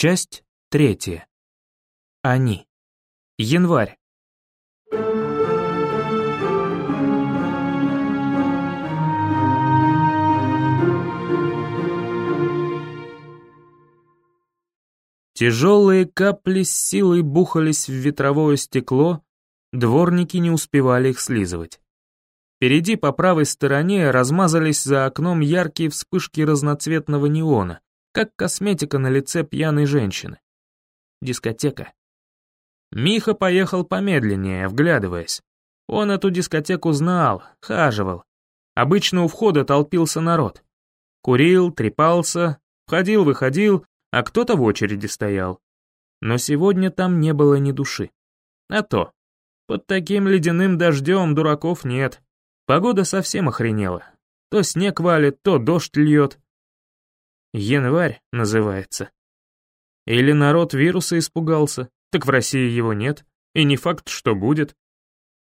Часть третья. Они. Январь. Тяжелые капли с силой бухались в ветровое стекло, дворники не успевали их слизывать. Впереди по правой стороне размазались за окном яркие вспышки разноцветного неона, как косметика на лице пьяной женщины. Дискотека. Миха поехал помедленнее, вглядываясь. Он эту дискотеку знал, хаживал. Обычно у входа толпился народ. Курил, трепался, входил-выходил, а кто-то в очереди стоял. Но сегодня там не было ни души. А то, под таким ледяным дождем дураков нет. Погода совсем охренела. То снег валит, то дождь льет. Январь называется. Или народ вируса испугался, так в России его нет, и не факт, что будет.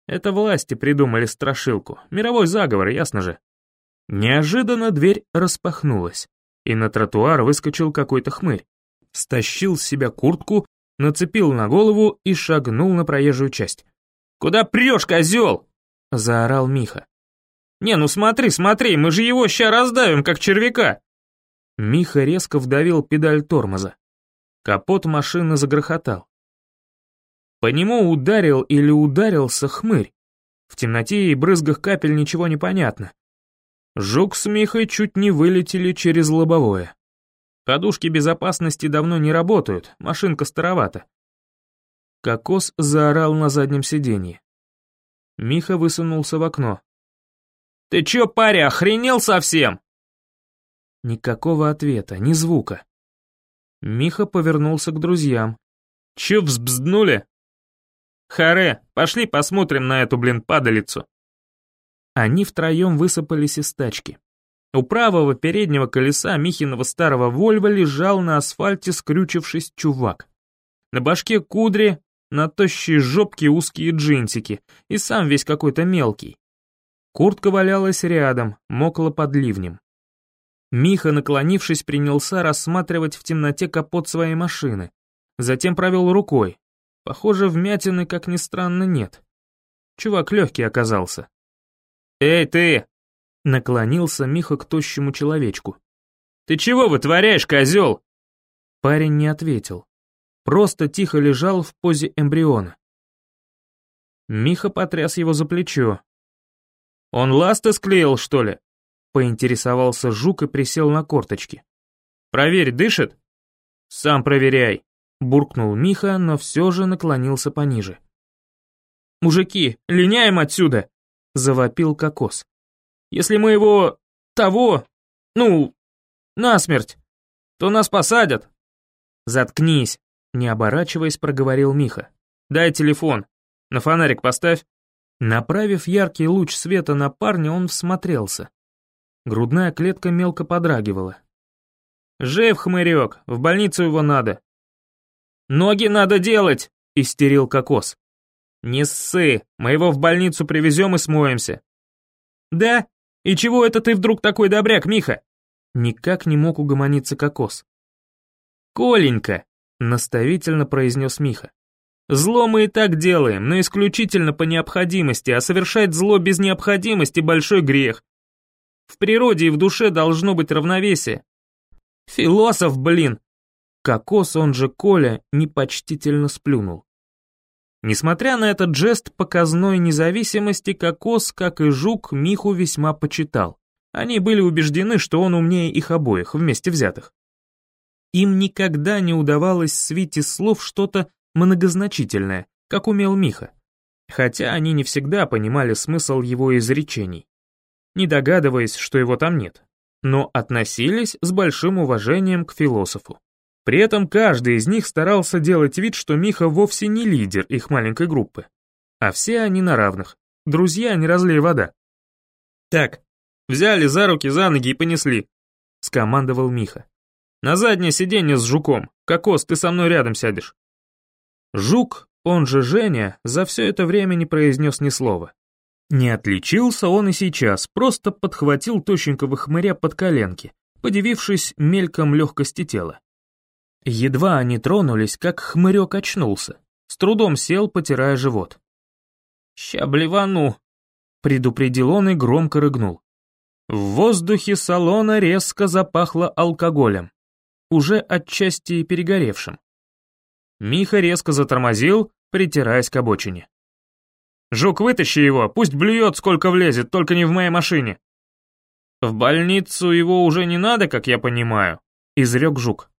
Это власти придумали страшилку, мировой заговор, ясно же. Неожиданно дверь распахнулась, и на тротуар выскочил какой-то хмырь. Стащил с себя куртку, нацепил на голову и шагнул на проезжую часть. «Куда прешь, козел?» — заорал Миха. «Не, ну смотри, смотри, мы же его ща раздавим, как червяка!» Миха резко вдавил педаль тормоза. Капот машины загрохотал. По нему ударил или ударился хмырь. В темноте и брызгах капель ничего не понятно. Жук с Михой чуть не вылетели через лобовое. Подушки безопасности давно не работают, машинка старовата. Кокос заорал на заднем сиденье. Миха высунулся в окно. «Ты чё, паря, охренел совсем?» Никакого ответа, ни звука. Миха повернулся к друзьям. «Чё взбзднули?» «Харе, пошли посмотрим на эту, блин, падалицу». Они втроем высыпались из тачки. У правого переднего колеса Михиного старого Вольва лежал на асфальте скрючившись чувак. На башке кудри, на тощей жопке узкие джинсики, и сам весь какой-то мелкий. Куртка валялась рядом, мокла под ливнем. Миха, наклонившись, принялся рассматривать в темноте капот своей машины. Затем провел рукой. Похоже, вмятины, как ни странно, нет. Чувак легкий оказался. «Эй, ты!» — наклонился Миха к тощему человечку. «Ты чего вытворяешь, козел?» Парень не ответил. Просто тихо лежал в позе эмбриона. Миха потряс его за плечо. «Он ласты склеил, что ли?» Поинтересовался жук и присел на корточки. «Проверь, дышит?» «Сам проверяй», — буркнул Миха, но все же наклонился пониже. «Мужики, линяем отсюда!» — завопил кокос. «Если мы его... того... ну... насмерть, то нас посадят!» «Заткнись!» — не оборачиваясь, проговорил Миха. «Дай телефон. На фонарик поставь». Направив яркий луч света на парня, он всмотрелся. Грудная клетка мелко подрагивала. «Жив, хмырек, в больницу его надо». «Ноги надо делать!» — истерил кокос. «Не ссы, мы его в больницу привезем и смоемся». «Да? И чего это ты вдруг такой добряк, Миха?» Никак не мог угомониться кокос. «Коленька!» — наставительно произнес Миха. «Зло мы и так делаем, но исключительно по необходимости, а совершать зло без необходимости — большой грех. В природе и в душе должно быть равновесие. Философ, блин! Кокос, он же Коля, непочтительно сплюнул. Несмотря на этот жест показной независимости, Кокос, как и Жук, Миху весьма почитал. Они были убеждены, что он умнее их обоих, вместе взятых. Им никогда не удавалось свить из слов что-то многозначительное, как умел Миха. Хотя они не всегда понимали смысл его изречений не догадываясь, что его там нет, но относились с большим уважением к философу. При этом каждый из них старался делать вид, что Миха вовсе не лидер их маленькой группы, а все они на равных, друзья не разлей вода. «Так, взяли за руки, за ноги и понесли», — скомандовал Миха. «На заднее сиденье с жуком, Кокос, ты со мной рядом сядешь». Жук, он же Женя, за все это время не произнес ни слова. Не отличился он и сейчас, просто подхватил тощенького хмыря под коленки, подивившись мельком легкости тела. Едва они тронулись, как хмырек очнулся. С трудом сел, потирая живот. «Ща блевану», — предупредил он и громко рыгнул. В воздухе салона резко запахло алкоголем, уже отчасти перегоревшим. Миха резко затормозил, притираясь к обочине. «Жук, вытащи его, пусть блюет, сколько влезет, только не в моей машине». «В больницу его уже не надо, как я понимаю», — изрек Жук.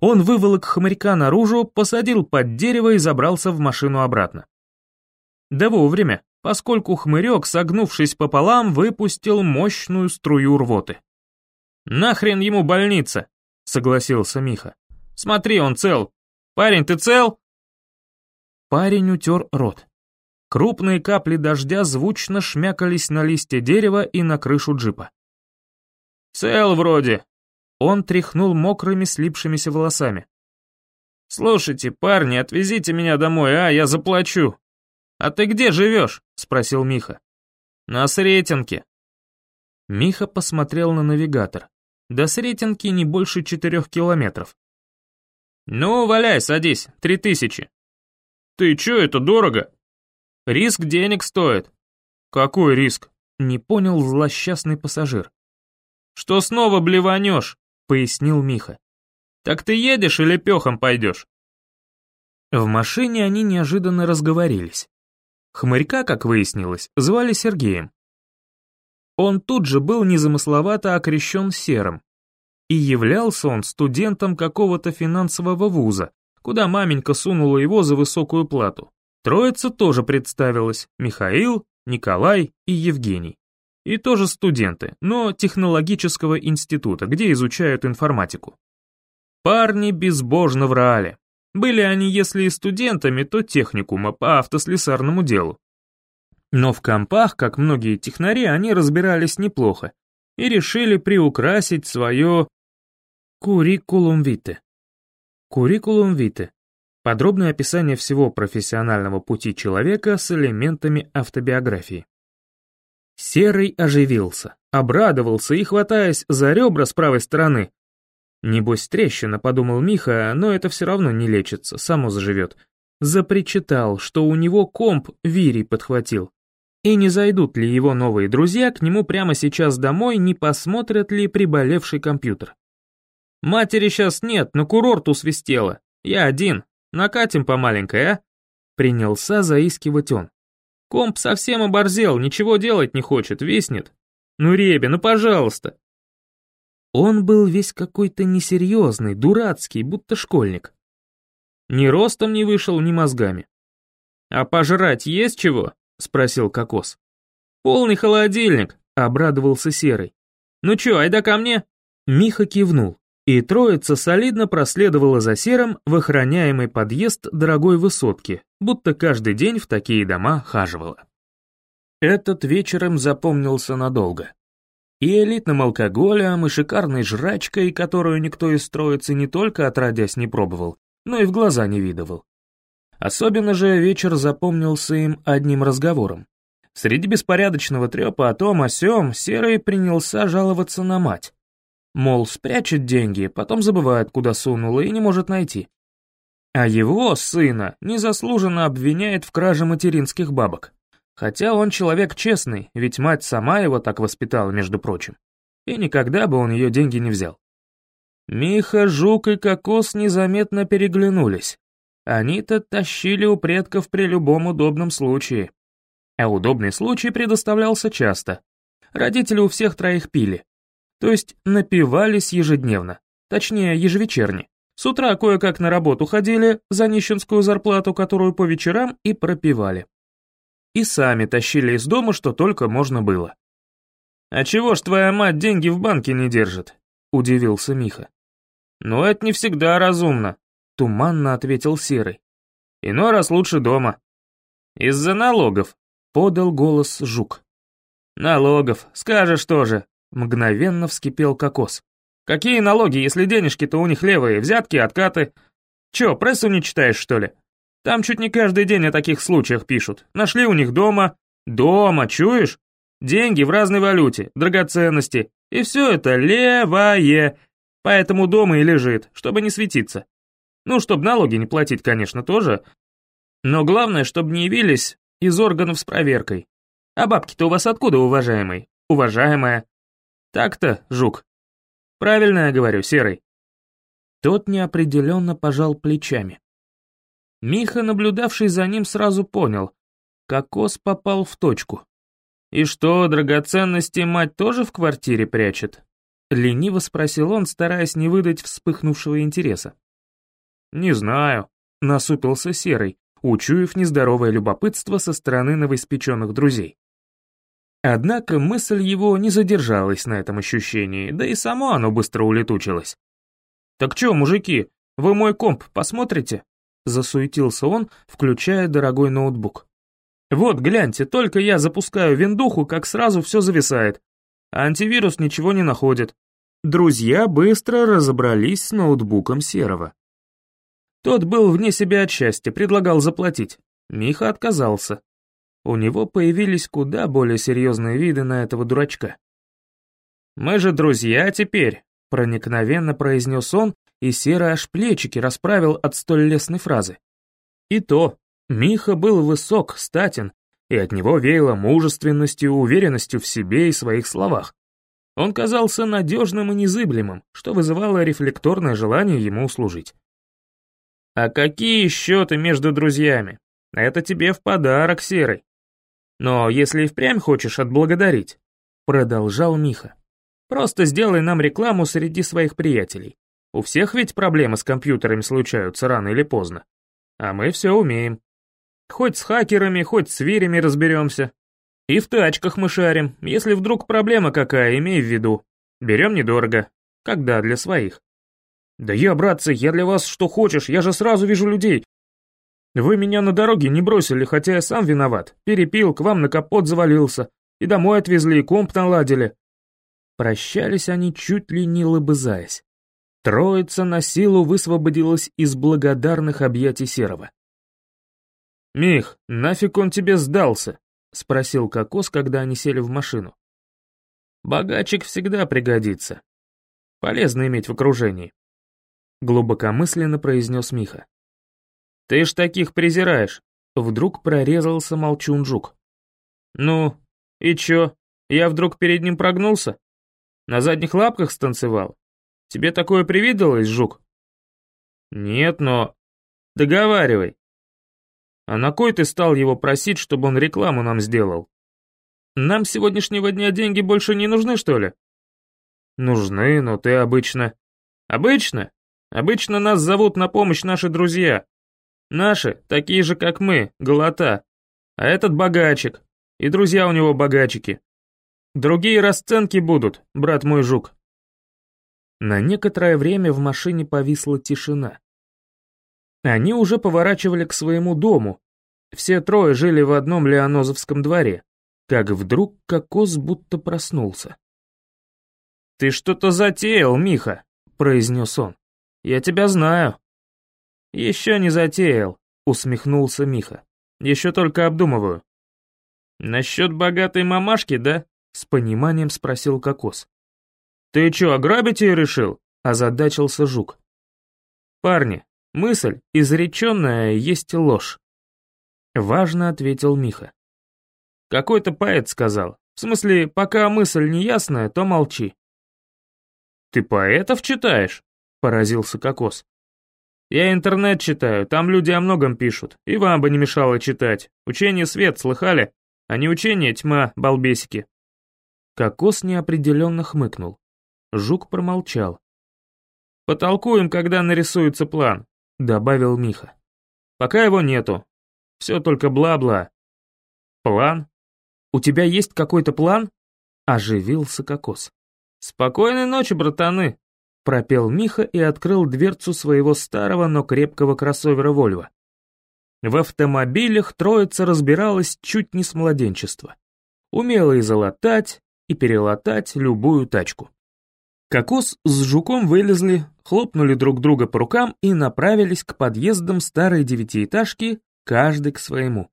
Он выволок хомярька наружу, посадил под дерево и забрался в машину обратно. Да вовремя, поскольку хмырек, согнувшись пополам, выпустил мощную струю рвоты. «Нахрен ему больница?» — согласился Миха. «Смотри, он цел. Парень, ты цел?» Парень утер рот. Крупные капли дождя звучно шмякались на листья дерева и на крышу джипа. «Цел вроде». Он тряхнул мокрыми слипшимися волосами. «Слушайте, парни, отвезите меня домой, а, я заплачу». «А ты где живешь?» — спросил Миха. «На Сретенке». Миха посмотрел на навигатор. До Сретенки не больше четырех километров. «Ну, валяй, садись, три тысячи». «Ты чё, это дорого?» «Риск денег стоит». «Какой риск?» — не понял злосчастный пассажир. «Что снова блеванешь?» — пояснил Миха. «Так ты едешь или пехом пойдешь?» В машине они неожиданно разговорились. Хмырька, как выяснилось, звали Сергеем. Он тут же был незамысловато окрещен серым. И являлся он студентом какого-то финансового вуза, куда маменька сунула его за высокую плату. Троица тоже представилась, Михаил, Николай и Евгений. И тоже студенты, но технологического института, где изучают информатику. Парни безбожно врали, были они, если и студентами, то техникума по автослесарному делу. Но в компах, как многие технари, они разбирались неплохо и решили приукрасить свое куррикулум вите. Куррикулум вите – подробное описание всего профессионального пути человека с элементами автобиографии. Серый оживился, обрадовался и, хватаясь за ребра с правой стороны, Небось трещина, подумал Миха, но это все равно не лечится, само заживет. Запричитал, что у него комп Вирий подхватил. И не зайдут ли его новые друзья к нему прямо сейчас домой, не посмотрят ли приболевший компьютер. «Матери сейчас нет, на курорт усвистела. Я один. Накатим по маленькой, а?» Принялся заискивать он. Комп совсем оборзел, ничего делать не хочет, виснет. Ну, Ребя, ну пожалуйста. Он был весь какой-то несерьезный, дурацкий, будто школьник. Ни ростом не вышел, ни мозгами. «А пожрать есть чего?» — спросил Кокос. «Полный холодильник», — обрадовался Серый. «Ну чё, айда ко мне?» Миха кивнул, и троица солидно проследовала за Серым в охраняемый подъезд дорогой высотки, будто каждый день в такие дома хаживала. Этот вечером запомнился надолго. И элитным алкоголем, и шикарной жрачкой, которую никто из троицы не только отродясь не пробовал, но и в глаза не видывал. Особенно же вечер запомнился им одним разговором. Среди беспорядочного трепа о том о сём Серый принялся жаловаться на мать. Мол, спрячет деньги, потом забывает, куда сунула и не может найти. А его, сына, незаслуженно обвиняет в краже материнских бабок. Хотя он человек честный, ведь мать сама его так воспитала, между прочим. И никогда бы он ее деньги не взял. Миха, Жук и Кокос незаметно переглянулись. Они-то тащили у предков при любом удобном случае. А удобный случай предоставлялся часто. Родители у всех троих пили. То есть напивались ежедневно, точнее ежевечерне. С утра кое-как на работу ходили за нищенскую зарплату, которую по вечерам и пропивали и сами тащили из дома, что только можно было. «А чего ж твоя мать деньги в банке не держит?» — удивился Миха. «Ну, это не всегда разумно», — туманно ответил Серый. «Иной раз лучше дома». «Из-за налогов», — подал голос Жук. «Налогов, скажешь тоже», — мгновенно вскипел Кокос. «Какие налоги, если денежки-то у них левые, взятки, откаты? Чё, прессу не читаешь, что ли?» Там чуть не каждый день о таких случаях пишут. Нашли у них дома. Дома, чуешь? Деньги в разной валюте, драгоценности. И все это левое. Поэтому дома и лежит, чтобы не светиться. Ну, чтобы налоги не платить, конечно, тоже. Но главное, чтобы не явились из органов с проверкой. А бабки-то у вас откуда, уважаемый? Уважаемая. Так-то, жук. Правильно я говорю, серый. Тот неопределенно пожал плечами. Миха, наблюдавший за ним, сразу понял. Кокос попал в точку. «И что, драгоценности мать тоже в квартире прячет?» Лениво спросил он, стараясь не выдать вспыхнувшего интереса. «Не знаю», — насупился Серый, учуяв нездоровое любопытство со стороны новоиспеченных друзей. Однако мысль его не задержалась на этом ощущении, да и само оно быстро улетучилось. «Так чё, мужики, вы мой комп посмотрите?» Засуетился он, включая дорогой ноутбук. «Вот, гляньте, только я запускаю виндуху, как сразу все зависает. антивирус ничего не находит». Друзья быстро разобрались с ноутбуком Серого. Тот был вне себя от счастья, предлагал заплатить. Миха отказался. У него появились куда более серьезные виды на этого дурачка. «Мы же друзья теперь», — проникновенно произнес он, и Серый аж плечики расправил от столь лестной фразы. И то, Миха был высок, статен, и от него веяло мужественностью, уверенностью в себе и своих словах. Он казался надежным и незыблемым, что вызывало рефлекторное желание ему услужить. «А какие счеты между друзьями? Это тебе в подарок, Серый. Но если и впрямь хочешь отблагодарить», — продолжал Миха, «просто сделай нам рекламу среди своих приятелей. У всех ведь проблемы с компьютерами случаются рано или поздно. А мы все умеем. Хоть с хакерами, хоть с вирями разберемся. И в тачках мы шарим. Если вдруг проблема какая, имей в виду. Берем недорого. Когда для своих. Да я, братцы, я для вас что хочешь, я же сразу вижу людей. Вы меня на дороге не бросили, хотя я сам виноват. Перепил, к вам на капот завалился. И домой отвезли, и комп наладили. Прощались они чуть ли не лобызаясь. Троица на силу высвободилась из благодарных объятий Серого. «Мих, нафиг он тебе сдался?» — спросил Кокос, когда они сели в машину. «Богачик всегда пригодится. Полезно иметь в окружении», — глубокомысленно произнес Миха. «Ты ж таких презираешь», — вдруг прорезался молчун жук. «Ну, и чё, я вдруг перед ним прогнулся? На задних лапках станцевал? Тебе такое привиделось, жук?» «Нет, но...» «Договаривай». «А на кой ты стал его просить, чтобы он рекламу нам сделал? Нам сегодняшнего дня деньги больше не нужны, что ли?» «Нужны, но ты обычно...» «Обычно? Обычно нас зовут на помощь наши друзья. Наши, такие же, как мы, голота. А этот богачик. И друзья у него богачики. Другие расценки будут, брат мой жук. На некоторое время в машине повисла тишина. Они уже поворачивали к своему дому. Все трое жили в одном Леонозовском дворе, как вдруг Кокос будто проснулся. «Ты что-то затеял, Миха», — произнес он. «Я тебя знаю». «Еще не затеял», — усмехнулся Миха. «Еще только обдумываю». «Насчет богатой мамашки, да?» — с пониманием спросил Кокос. «Ты чё, ограбить ее решил?» — озадачился Жук. «Парни, мысль, изреченная, есть ложь», — важно ответил Миха. «Какой-то поэт сказал. В смысле, пока мысль не ясная, то молчи». «Ты поэтов читаешь?» — поразился Кокос. «Я интернет читаю, там люди о многом пишут, и вам бы не мешало читать. Учение свет, слыхали? А не учение тьма, балбесики». Кокос неопределенно хмыкнул. Жук промолчал. «Потолкуем, когда нарисуется план», — добавил Миха. «Пока его нету. Все только бла-бла». «План? У тебя есть какой-то план?» — оживился Кокос. «Спокойной ночи, братаны», — пропел Миха и открыл дверцу своего старого, но крепкого кроссовера «Вольво». В автомобилях троица разбиралась чуть не с младенчества. Умела и залатать, и перелатать любую тачку. Кокос с жуком вылезли, хлопнули друг друга по рукам и направились к подъездам старой девятиэтажки, каждый к своему.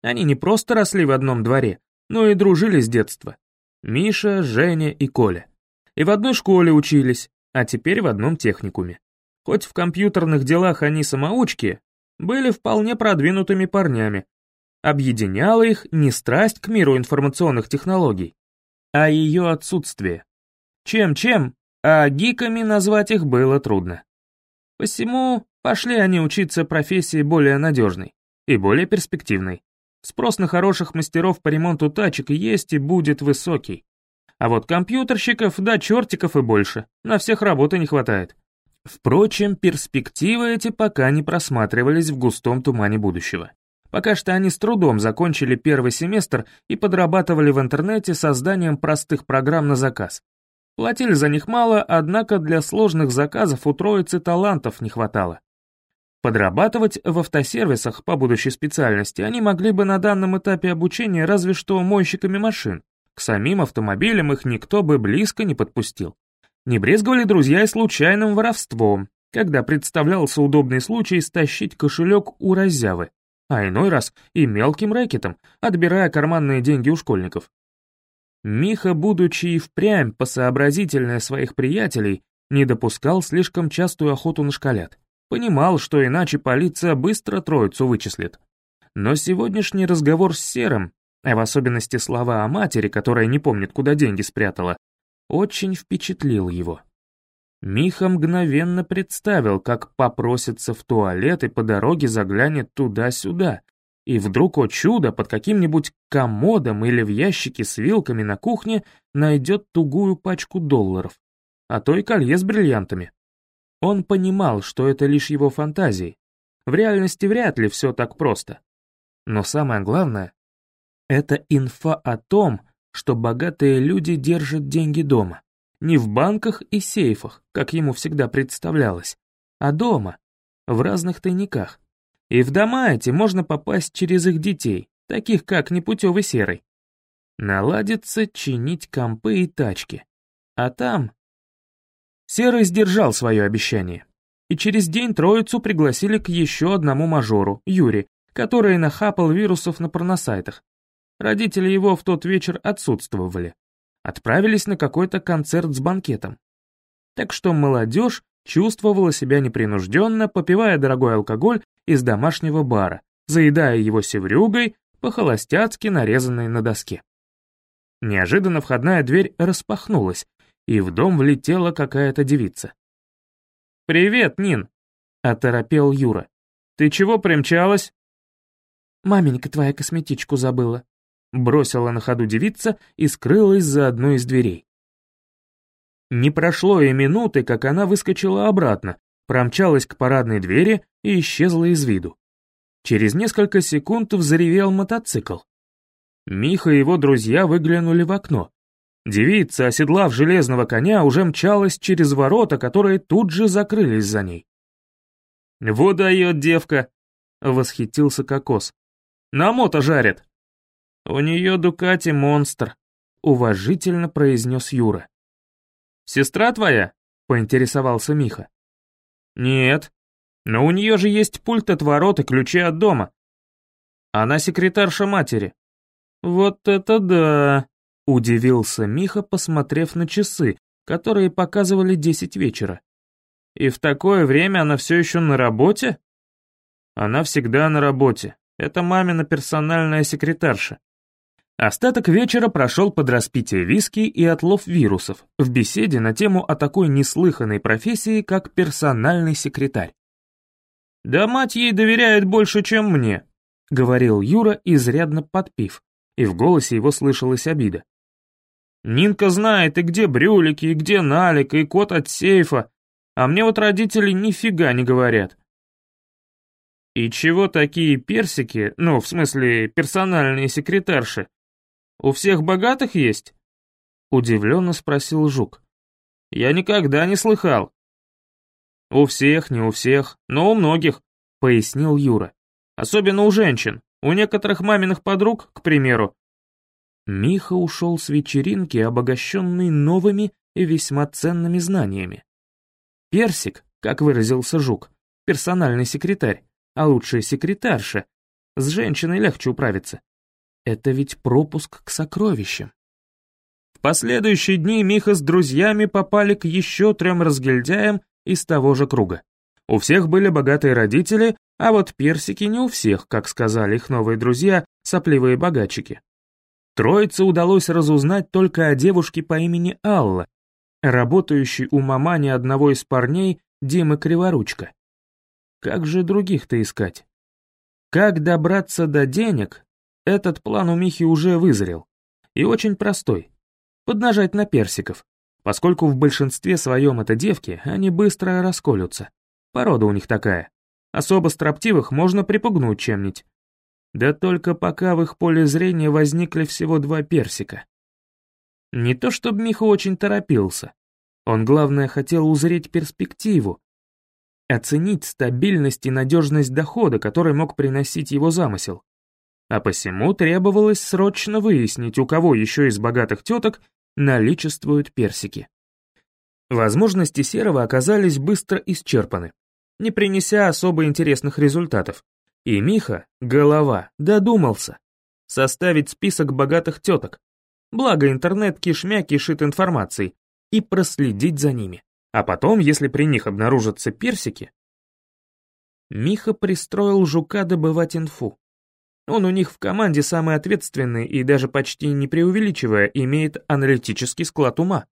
Они не просто росли в одном дворе, но и дружили с детства. Миша, Женя и Коля. И в одной школе учились, а теперь в одном техникуме. Хоть в компьютерных делах они самоучки, были вполне продвинутыми парнями. Объединяла их не страсть к миру информационных технологий, а ее отсутствие. Чем-чем, а гиками назвать их было трудно. Посему пошли они учиться профессии более надежной и более перспективной. Спрос на хороших мастеров по ремонту тачек есть и будет высокий. А вот компьютерщиков, да чертиков и больше, на всех работы не хватает. Впрочем, перспективы эти пока не просматривались в густом тумане будущего. Пока что они с трудом закончили первый семестр и подрабатывали в интернете созданием простых программ на заказ. Платили за них мало, однако для сложных заказов у троицы талантов не хватало. Подрабатывать в автосервисах по будущей специальности они могли бы на данном этапе обучения разве что мойщиками машин. К самим автомобилям их никто бы близко не подпустил. Не брезговали друзья и случайным воровством, когда представлялся удобный случай стащить кошелек у разявы, а иной раз и мелким рэкетом, отбирая карманные деньги у школьников. Миха, будучи и впрямь посообразительнее своих приятелей, не допускал слишком частую охоту на шкалят. Понимал, что иначе полиция быстро троицу вычислит. Но сегодняшний разговор с Серым, а в особенности слова о матери, которая не помнит, куда деньги спрятала, очень впечатлил его. Миха мгновенно представил, как попросится в туалет и по дороге заглянет туда-сюда, и вдруг, о чудо, под каким-нибудь комодом или в ящике с вилками на кухне найдет тугую пачку долларов, а то и колье с бриллиантами. Он понимал, что это лишь его фантазии. В реальности вряд ли все так просто. Но самое главное — это инфа о том, что богатые люди держат деньги дома. Не в банках и сейфах, как ему всегда представлялось, а дома, в разных тайниках. И в дома эти можно попасть через их детей, таких как непутевый серый. Наладится чинить компы и тачки. А там Серый сдержал свое обещание. И через день троицу пригласили к еще одному мажору, Юре, который нахапал вирусов на порносайтах. Родители его в тот вечер отсутствовали. Отправились на какой-то концерт с банкетом. Так что молодежь чувствовала себя непринужденно, попивая дорогой алкоголь из домашнего бара, заедая его севрюгой, по-холостяцки нарезанной на доске. Неожиданно входная дверь распахнулась, и в дом влетела какая-то девица. «Привет, Нин!» — оторопел Юра. «Ты чего примчалась?» «Маменька твоя косметичку забыла», — бросила на ходу девица и скрылась за одной из дверей. Не прошло и минуты, как она выскочила обратно, промчалась к парадной двери и исчезла из виду. Через несколько секунд взревел мотоцикл. Миха и его друзья выглянули в окно. Девица, оседлав железного коня, уже мчалась через ворота, которые тут же закрылись за ней. «Вот дает девка!» — восхитился Кокос. «На мото жарит!» «У нее Дукати монстр», — уважительно произнес Юра. «Сестра твоя?» — поинтересовался Миха. «Нет, но у нее же есть пульт от ворот и ключи от дома. Она секретарша матери». «Вот это да!» Удивился Миха, посмотрев на часы, которые показывали десять вечера. «И в такое время она все еще на работе?» «Она всегда на работе. Это мамина персональная секретарша». Остаток вечера прошел под распитие виски и отлов вирусов, в беседе на тему о такой неслыханной профессии, как персональный секретарь. «Да мать ей доверяет больше, чем мне», — говорил Юра, изрядно подпив, и в голосе его слышалась обида. Нинка знает, и где брюлики, и где налик, и код от сейфа, а мне вот родители нифига не говорят. И чего такие персики, ну, в смысле, персональные секретарши, у всех богатых есть? Удивленно спросил Жук. Я никогда не слыхал. У всех, не у всех, но у многих, пояснил Юра. Особенно у женщин. У некоторых маминых подруг, к примеру, Миха ушел с вечеринки, обогащенный новыми и весьма ценными знаниями. Персик, как выразился Жук, персональный секретарь, а лучше секретарша, с женщиной легче управиться. Это ведь пропуск к сокровищам. В последующие дни Миха с друзьями попали к еще трем разгильдяям из того же круга. У всех были богатые родители, а вот персики не у всех, как сказали их новые друзья, сопливые богачики. Троице удалось разузнать только о девушке по имени Алла, работающей у мамани одного из парней Димы Криворучка. Как же других-то искать? Как добраться до денег? Этот план у Михи уже вызрел. И очень простой. Поднажать на персиков, поскольку в большинстве своем это девки, они быстро расколются. Порода у них такая. Особо строптивых можно припугнуть чем-нибудь. Да только пока в их поле зрения возникли всего два персика. Не то чтобы Миха очень торопился. Он, главное, хотел узреть перспективу, оценить стабильность и надежность дохода, который мог приносить его замысел. А посему требовалось срочно выяснить, у кого еще из богатых теток наличествуют персики. Возможности Серого оказались быстро исчерпаны, не принеся особо интересных результатов. И Миха, голова, додумался составить список богатых теток, благо интернет кишмя кишит информацией, и проследить за ними. А потом, если при них обнаружатся персики... Миха пристроил жука добывать инфу. Он у них в команде самый ответственный и даже почти не преувеличивая имеет аналитический склад ума.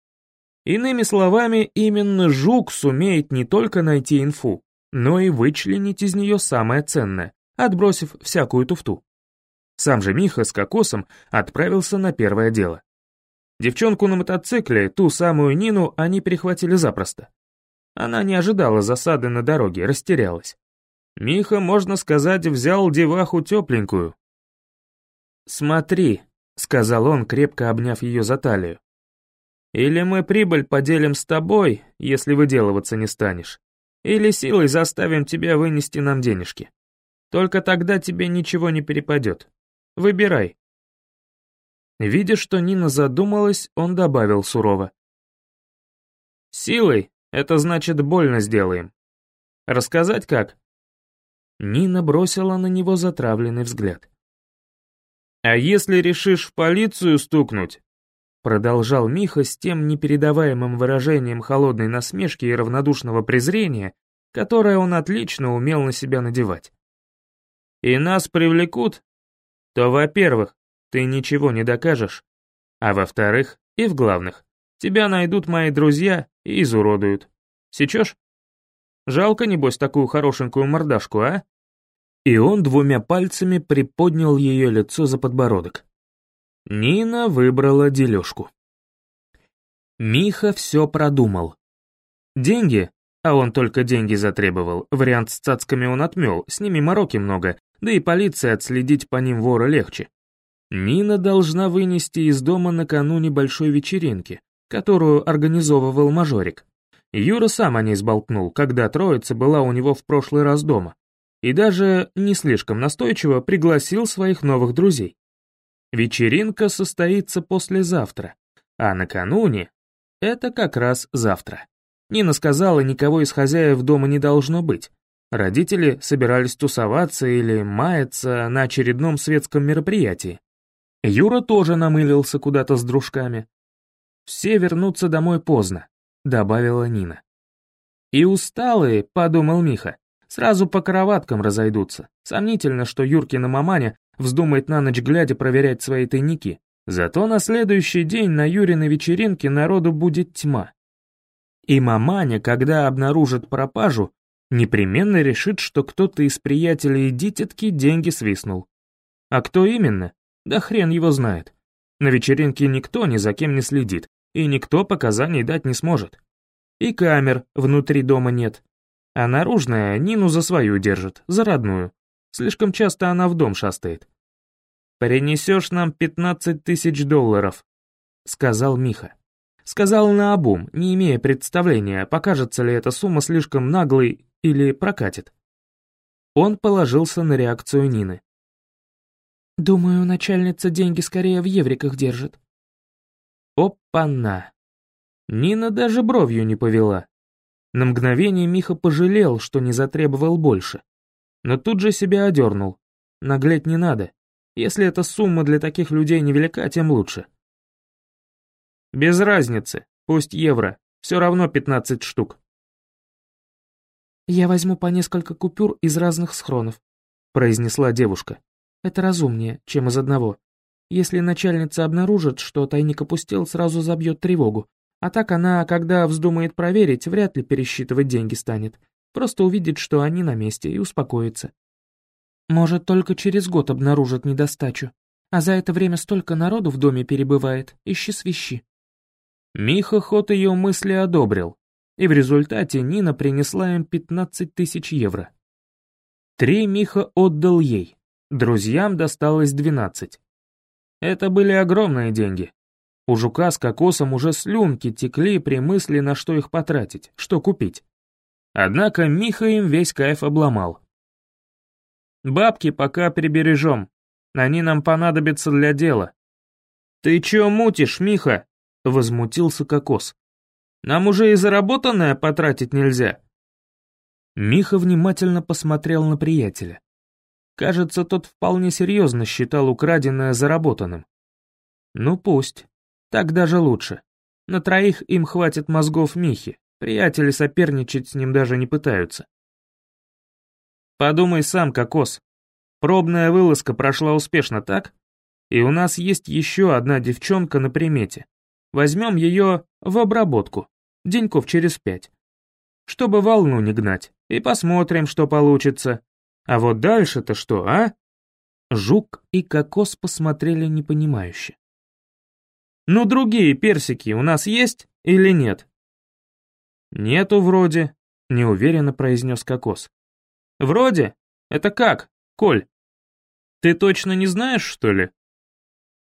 Иными словами, именно жук сумеет не только найти инфу, но и вычленить из нее самое ценное, отбросив всякую туфту. Сам же Миха с Кокосом отправился на первое дело. Девчонку на мотоцикле, ту самую Нину, они перехватили запросто. Она не ожидала засады на дороге, растерялась. Миха, можно сказать, взял деваху тепленькую. «Смотри», — сказал он, крепко обняв ее за талию. «Или мы прибыль поделим с тобой, если выделываться не станешь, или силой заставим тебя вынести нам денежки. Только тогда тебе ничего не перепадет. Выбирай». Видя, что Нина задумалась, он добавил сурово. «Силой — это значит больно сделаем. Рассказать как?» Нина бросила на него затравленный взгляд. «А если решишь в полицию стукнуть?» Продолжал Миха с тем непередаваемым выражением холодной насмешки и равнодушного презрения, которое он отлично умел на себя надевать и нас привлекут, то, во-первых, ты ничего не докажешь, а во-вторых, и в главных, тебя найдут мои друзья и изуродуют. Сечешь? Жалко, небось, такую хорошенькую мордашку, а? И он двумя пальцами приподнял ее лицо за подбородок. Нина выбрала дележку. Миха все продумал. Деньги, а он только деньги затребовал, вариант с цацками он отмел, с ними мороки много, да и полиции отследить по ним вора легче. Нина должна вынести из дома накануне большой вечеринки, которую организовывал мажорик. Юра сам о ней сболтнул, когда троица была у него в прошлый раз дома, и даже не слишком настойчиво пригласил своих новых друзей. Вечеринка состоится послезавтра, а накануне — это как раз завтра. Нина сказала, никого из хозяев дома не должно быть, Родители собирались тусоваться или маяться на очередном светском мероприятии. Юра тоже намылился куда-то с дружками. «Все вернутся домой поздно», — добавила Нина. «И усталые», — подумал Миха, — «сразу по кроваткам разойдутся. Сомнительно, что Юркина маманя вздумает на ночь глядя проверять свои тайники. Зато на следующий день на Юриной вечеринке народу будет тьма. И маманя, когда обнаружит пропажу, непременно решит, что кто-то из приятелей дитятки деньги свистнул. А кто именно? Да хрен его знает. На вечеринке никто ни за кем не следит, и никто показаний дать не сможет. И камер внутри дома нет. А наружная Нину за свою держит, за родную. Слишком часто она в дом шастает. «Принесешь нам 15 тысяч долларов», — сказал Миха. Сказал наобум, не имея представления, покажется ли эта сумма слишком наглой или прокатит. Он положился на реакцию Нины. «Думаю, начальница деньги скорее в евриках держит». Опа-на! Нина даже бровью не повела. На мгновение Миха пожалел, что не затребовал больше. Но тут же себя одернул. Наглеть не надо. Если эта сумма для таких людей невелика, тем лучше. Без разницы, пусть евро, все равно 15 штук. «Я возьму по несколько купюр из разных схронов», — произнесла девушка. «Это разумнее, чем из одного. Если начальница обнаружит, что тайник опустел, сразу забьет тревогу. А так она, когда вздумает проверить, вряд ли пересчитывать деньги станет. Просто увидит, что они на месте, и успокоится. Может, только через год обнаружит недостачу. А за это время столько народу в доме перебывает, ищи свищи. Миха ход ее мысли одобрил, и в результате Нина принесла им 15 тысяч евро. Три Миха отдал ей, друзьям досталось 12. Это были огромные деньги. У жука с кокосом уже слюнки текли при мысли, на что их потратить, что купить. Однако Миха им весь кайф обломал. «Бабки пока прибережем, они нам понадобятся для дела». «Ты чё мутишь, Миха?» — возмутился кокос. «Нам уже и заработанное потратить нельзя». Миха внимательно посмотрел на приятеля. Кажется, тот вполне серьезно считал украденное заработанным. Ну пусть. Так даже лучше. На троих им хватит мозгов Михи, приятели соперничать с ним даже не пытаются. Подумай сам, Кокос. Пробная вылазка прошла успешно, так? И у нас есть еще одна девчонка на примете. Возьмем ее в обработку, деньков через пять. Чтобы волну не гнать, и посмотрим, что получится. А вот дальше-то что, а? Жук и Кокос посмотрели непонимающе. Ну другие персики у нас есть или нет? Нету вроде, неуверенно произнес Кокос. Вроде? Это как, Коль? Ты точно не знаешь, что ли?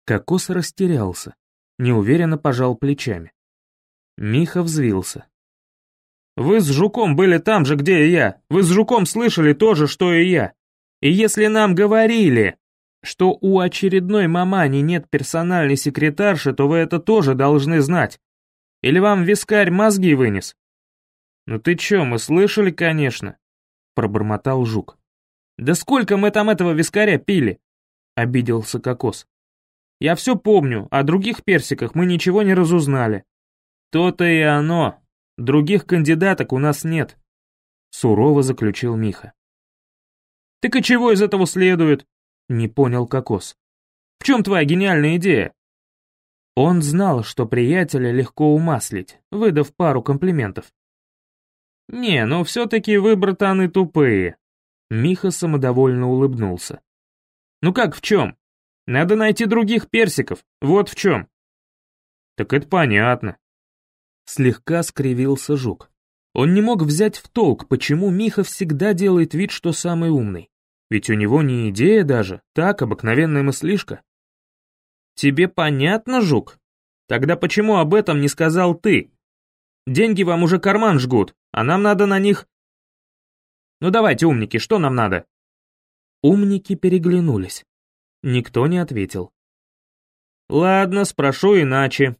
Кокос растерялся, неуверенно пожал плечами. Миха взвился. «Вы с Жуком были там же, где и я. Вы с Жуком слышали то же, что и я. И если нам говорили, что у очередной мамани нет персональной секретарши, то вы это тоже должны знать. Или вам вискарь мозги вынес? Ну ты чё, мы слышали, конечно, пробормотал жук. Да сколько мы там этого вискаря пили? Обиделся кокос. Я все помню, о других персиках мы ничего не разузнали. То-то и оно. Других кандидаток у нас нет, сурово заключил Миха. Так и чего из этого следует? Не понял Кокос. В чем твоя гениальная идея? Он знал, что приятеля легко умаслить, выдав пару комплиментов. «Не, ну все-таки вы, братаны, тупые». Миха самодовольно улыбнулся. «Ну как в чем? Надо найти других персиков, вот в чем». «Так это понятно». Слегка скривился жук. Он не мог взять в толк, почему Миха всегда делает вид, что самый умный. Ведь у него не идея даже, так, обыкновенная мыслишка. Тебе понятно, жук? Тогда почему об этом не сказал ты? Деньги вам уже карман жгут, а нам надо на них... Ну давайте, умники, что нам надо? Умники переглянулись. Никто не ответил. Ладно, спрошу иначе.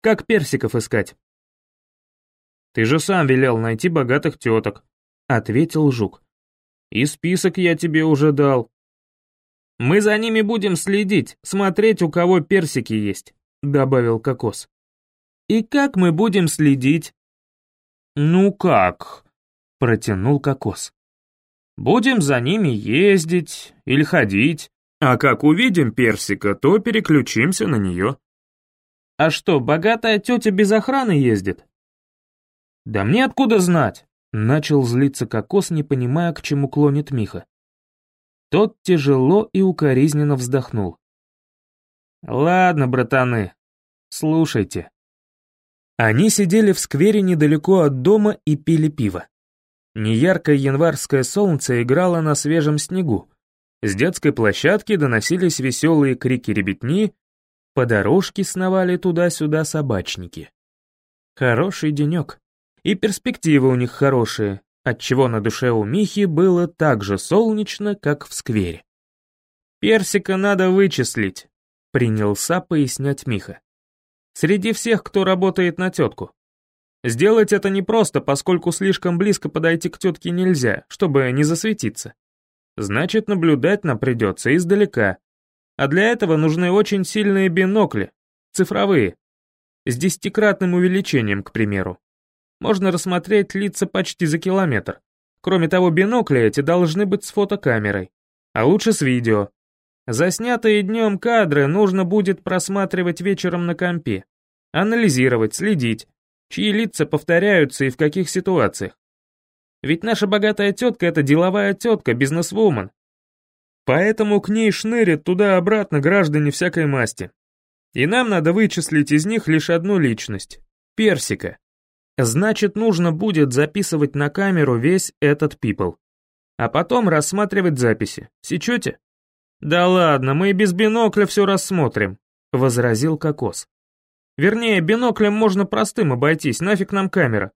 Как персиков искать? Ты же сам велел найти богатых теток, ответил жук. И список я тебе уже дал. Мы за ними будем следить, смотреть, у кого персики есть, добавил Кокос. И как мы будем следить? Ну как? Протянул Кокос. Будем за ними ездить или ходить. А как увидим персика, то переключимся на нее. А что, богатая тетя без охраны ездит? Да мне откуда знать? Начал злиться кокос, не понимая, к чему клонит Миха. Тот тяжело и укоризненно вздохнул. «Ладно, братаны, слушайте». Они сидели в сквере недалеко от дома и пили пиво. Неяркое январское солнце играло на свежем снегу. С детской площадки доносились веселые крики ребятни, по дорожке сновали туда-сюда собачники. Хороший денек. И перспективы у них хорошие, отчего на душе у Михи было так же солнечно, как в сквере. «Персика надо вычислить», — принялся пояснять Миха. «Среди всех, кто работает на тетку. Сделать это непросто, поскольку слишком близко подойти к тетке нельзя, чтобы не засветиться. Значит, наблюдать нам придется издалека. А для этого нужны очень сильные бинокли, цифровые, с десятикратным увеличением, к примеру можно рассмотреть лица почти за километр. Кроме того, бинокли эти должны быть с фотокамерой, а лучше с видео. Заснятые днем кадры нужно будет просматривать вечером на компе, анализировать, следить, чьи лица повторяются и в каких ситуациях. Ведь наша богатая тетка — это деловая тетка, бизнесвумен. Поэтому к ней шнырят туда-обратно граждане всякой масти. И нам надо вычислить из них лишь одну личность — Персика. Значит, нужно будет записывать на камеру весь этот пипл. А потом рассматривать записи. Сечете? «Да ладно, мы и без бинокля все рассмотрим», — возразил Кокос. «Вернее, биноклем можно простым обойтись, нафиг нам камера.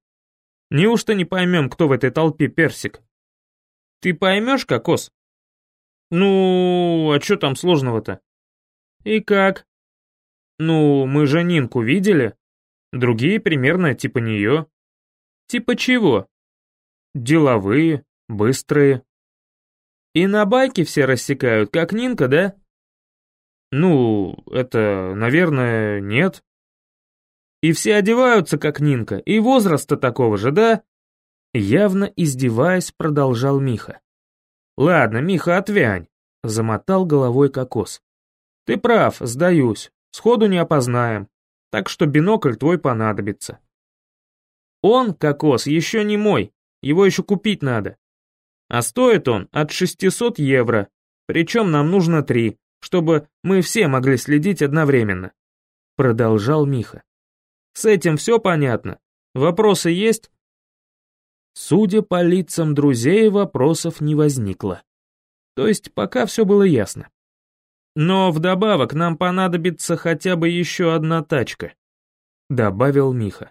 Неужто не поймем, кто в этой толпе персик?» «Ты поймешь, Кокос?» «Ну, а что там сложного-то?» «И как?» «Ну, мы же Нинку видели. Другие примерно типа нее». «Типа чего?» «Деловые, быстрые, и на байке все рассекают, как Нинка, да? Ну, это, наверное, нет. И все одеваются, как Нинка, и возраста такого же, да? Явно издеваясь, продолжал Миха. Ладно, Миха, отвянь, замотал головой кокос. Ты прав, сдаюсь, сходу не опознаем, так что бинокль твой понадобится. Он, кокос, еще не мой, его еще купить надо. А стоит он от 600 евро, причем нам нужно три, чтобы мы все могли следить одновременно. Продолжал Миха. С этим все понятно? Вопросы есть? Судя по лицам друзей, вопросов не возникло. То есть пока все было ясно. Но вдобавок нам понадобится хотя бы еще одна тачка, добавил Миха.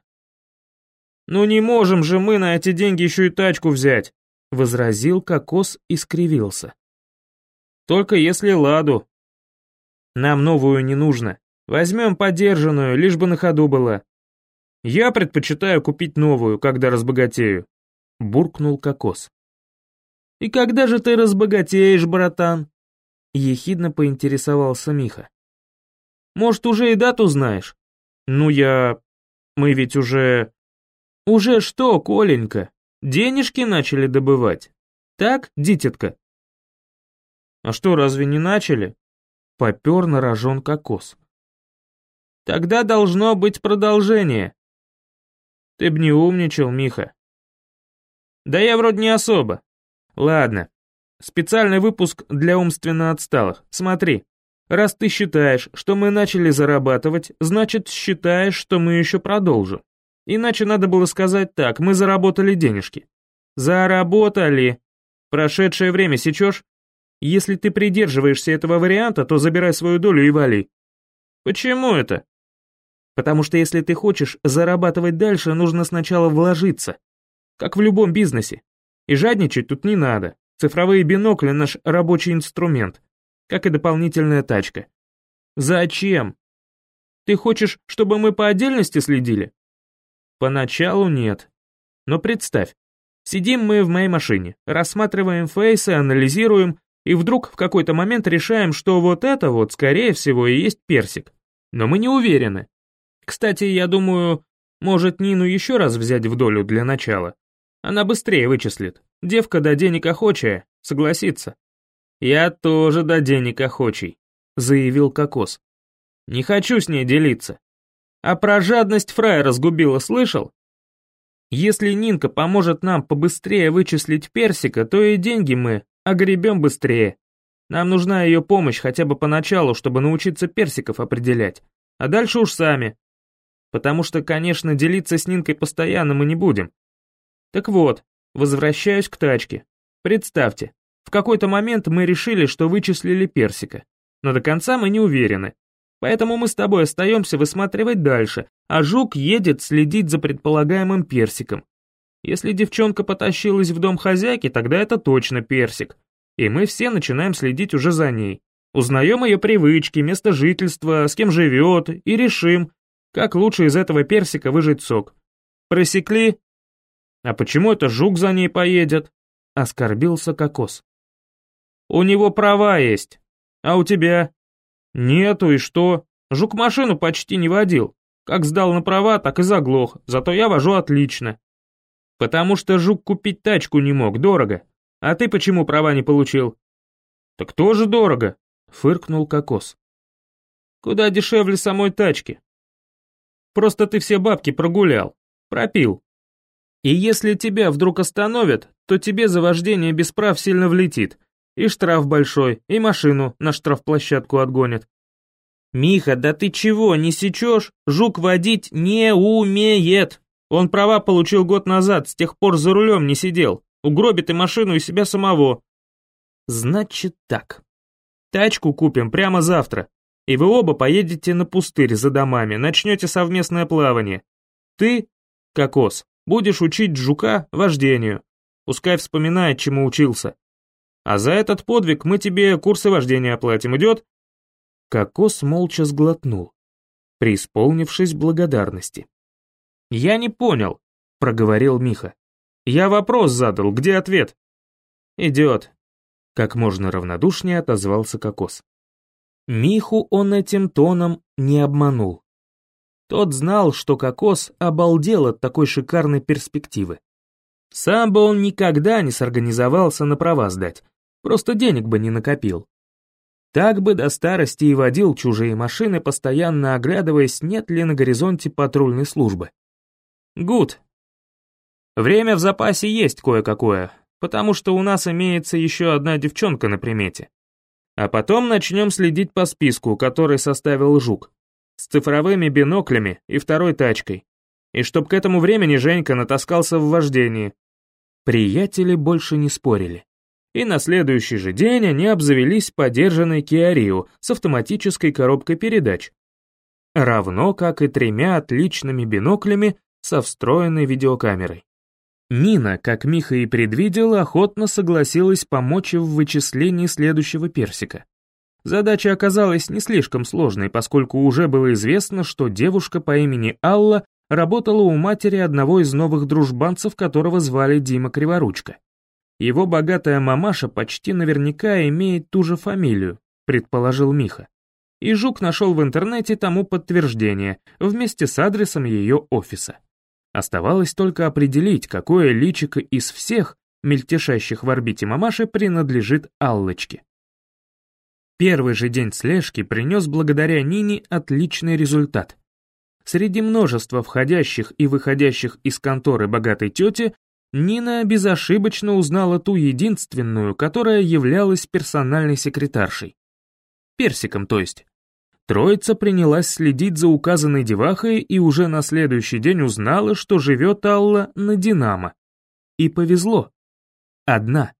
Ну не можем же мы на эти деньги еще и тачку взять, — возразил Кокос и скривился. «Только если ладу. Нам новую не нужно. Возьмем подержанную, лишь бы на ходу была. Я предпочитаю купить новую, когда разбогатею», — буркнул Кокос. «И когда же ты разбогатеешь, братан?» — ехидно поинтересовался Миха. «Может, уже и дату знаешь?» «Ну, я... Мы ведь уже...» «Уже что, Коленька?» Денежки начали добывать. Так, дитятка?» «А что, разве не начали?» Попер на рожон кокос. «Тогда должно быть продолжение». «Ты б не умничал, Миха». «Да я вроде не особо. Ладно. Специальный выпуск для умственно отсталых. Смотри. Раз ты считаешь, что мы начали зарабатывать, значит считаешь, что мы еще продолжим. Иначе надо было сказать так, мы заработали денежки. Заработали. Прошедшее время сечешь? Если ты придерживаешься этого варианта, то забирай свою долю и вали. Почему это? Потому что если ты хочешь зарабатывать дальше, нужно сначала вложиться. Как в любом бизнесе. И жадничать тут не надо. Цифровые бинокли — наш рабочий инструмент. Как и дополнительная тачка. Зачем? Ты хочешь, чтобы мы по отдельности следили? Поначалу нет. Но представь, сидим мы в моей машине, рассматриваем фейсы, анализируем, и вдруг в какой-то момент решаем, что вот это вот, скорее всего, и есть персик. Но мы не уверены. Кстати, я думаю, может Нину еще раз взять в долю для начала. Она быстрее вычислит. Девка до денег охочая, согласится. Я тоже до денег охочий, заявил Кокос. Не хочу с ней делиться. А про жадность Фрая разгубила, слышал? Если Нинка поможет нам побыстрее вычислить персика, то и деньги мы огребем быстрее. Нам нужна ее помощь хотя бы поначалу, чтобы научиться персиков определять. А дальше уж сами. Потому что, конечно, делиться с Нинкой постоянно мы не будем. Так вот, возвращаюсь к тачке. Представьте, в какой-то момент мы решили, что вычислили персика. Но до конца мы не уверены. Поэтому мы с тобой остаемся высматривать дальше, а Жук едет следить за предполагаемым персиком. Если девчонка потащилась в дом хозяйки, тогда это точно персик. И мы все начинаем следить уже за ней. Узнаем ее привычки, место жительства, с кем живет, и решим, как лучше из этого персика выжать сок. Просекли? А почему это Жук за ней поедет? Оскорбился Кокос. У него права есть. А у тебя? «Нету, и что? Жук машину почти не водил. Как сдал на права, так и заглох, зато я вожу отлично». Потому что жук купить тачку не мог, дорого. А ты почему права не получил? Так тоже дорого, фыркнул Кокос. Куда дешевле самой тачки. Просто ты все бабки прогулял, пропил. И если тебя вдруг остановят, то тебе за вождение без прав сильно влетит. И штраф большой, и машину на штрафплощадку отгонят. «Миха, да ты чего, не сечешь? Жук водить не умеет. Он права получил год назад, с тех пор за рулем не сидел. Угробит и машину, и себя самого». «Значит так. Тачку купим прямо завтра, и вы оба поедете на пустырь за домами, начнете совместное плавание. Ты, Кокос, будешь учить жука вождению. Пускай вспоминает, чему учился. А за этот подвиг мы тебе курсы вождения оплатим, идет?» Кокос молча сглотнул, преисполнившись благодарности. «Я не понял», — проговорил Миха. «Я вопрос задал, где ответ?» «Идет», — как можно равнодушнее отозвался Кокос. Миху он этим тоном не обманул. Тот знал, что Кокос обалдел от такой шикарной перспективы. Сам бы он никогда не сорганизовался на права сдать, просто денег бы не накопил. Так бы до старости и водил чужие машины, постоянно оглядываясь, нет ли на горизонте патрульной службы. Гуд. Время в запасе есть кое-какое, потому что у нас имеется еще одна девчонка на примете. А потом начнем следить по списку, который составил Жук, с цифровыми биноклями и второй тачкой. И чтоб к этому времени Женька натаскался в вождении. Приятели больше не спорили и на следующий же день они обзавелись подержанной Kia с автоматической коробкой передач, равно как и тремя отличными биноклями со встроенной видеокамерой. Нина, как Миха и предвидел, охотно согласилась помочь в вычислении следующего персика. Задача оказалась не слишком сложной, поскольку уже было известно, что девушка по имени Алла работала у матери одного из новых дружбанцев, которого звали Дима Криворучка. Его богатая мамаша почти наверняка имеет ту же фамилию, предположил Миха. И Жук нашел в интернете тому подтверждение, вместе с адресом ее офиса. Оставалось только определить, какое личико из всех, мельтешащих в орбите мамаши, принадлежит Аллочке. Первый же день слежки принес благодаря Нине отличный результат. Среди множества входящих и выходящих из конторы богатой тети Нина безошибочно узнала ту единственную, которая являлась персональной секретаршей. Персиком, то есть. Троица принялась следить за указанной девахой и уже на следующий день узнала, что живет Алла на Динамо. И повезло. Одна.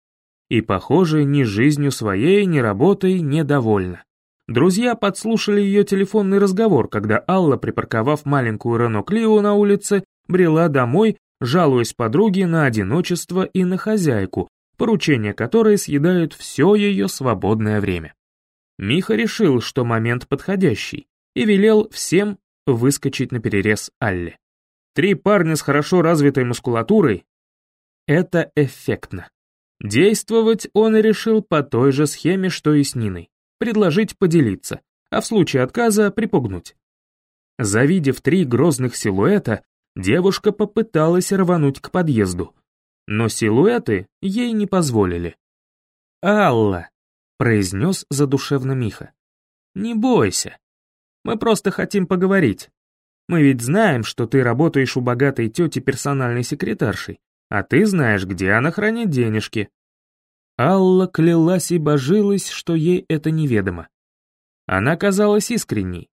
И, похоже, ни жизнью своей, ни работой недовольна. Друзья подслушали ее телефонный разговор, когда Алла, припарковав маленькую Рено Клио на улице, брела домой жалуясь подруге на одиночество и на хозяйку, поручения которой съедают все ее свободное время. Миха решил, что момент подходящий, и велел всем выскочить на перерез Алле. Три парня с хорошо развитой мускулатурой — это эффектно. Действовать он решил по той же схеме, что и с Ниной. Предложить поделиться, а в случае отказа припугнуть. Завидев три грозных силуэта, девушка попыталась рвануть к подъезду, но силуэты ей не позволили. «Алла», — произнес задушевно Миха, — «не бойся. Мы просто хотим поговорить. Мы ведь знаем, что ты работаешь у богатой тети персональной секретаршей, а ты знаешь, где она хранит денежки». Алла клялась и божилась, что ей это неведомо. Она казалась искренней,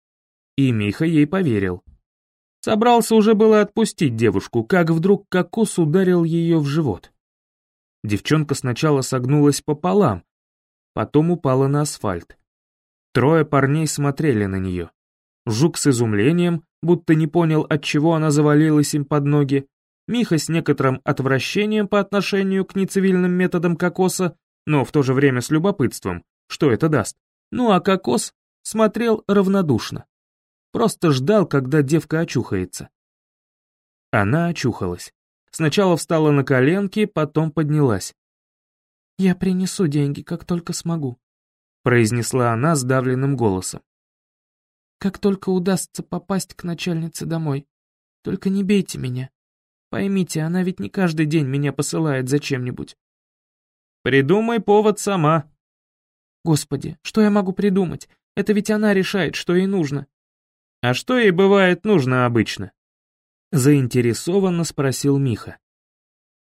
и Миха ей поверил. Собрался уже было отпустить девушку, как вдруг кокос ударил ее в живот. Девчонка сначала согнулась пополам, потом упала на асфальт. Трое парней смотрели на нее. Жук с изумлением, будто не понял, от чего она завалилась им под ноги. Миха с некоторым отвращением по отношению к нецивильным методам кокоса, но в то же время с любопытством, что это даст. Ну а кокос смотрел равнодушно. Просто ждал, когда девка очухается. Она очухалась. Сначала встала на коленки, потом поднялась. «Я принесу деньги, как только смогу», — произнесла она сдавленным голосом. «Как только удастся попасть к начальнице домой. Только не бейте меня. Поймите, она ведь не каждый день меня посылает за чем-нибудь. Придумай повод сама. Господи, что я могу придумать? Это ведь она решает, что ей нужно. А что ей бывает нужно обычно? Заинтересованно спросил Миха.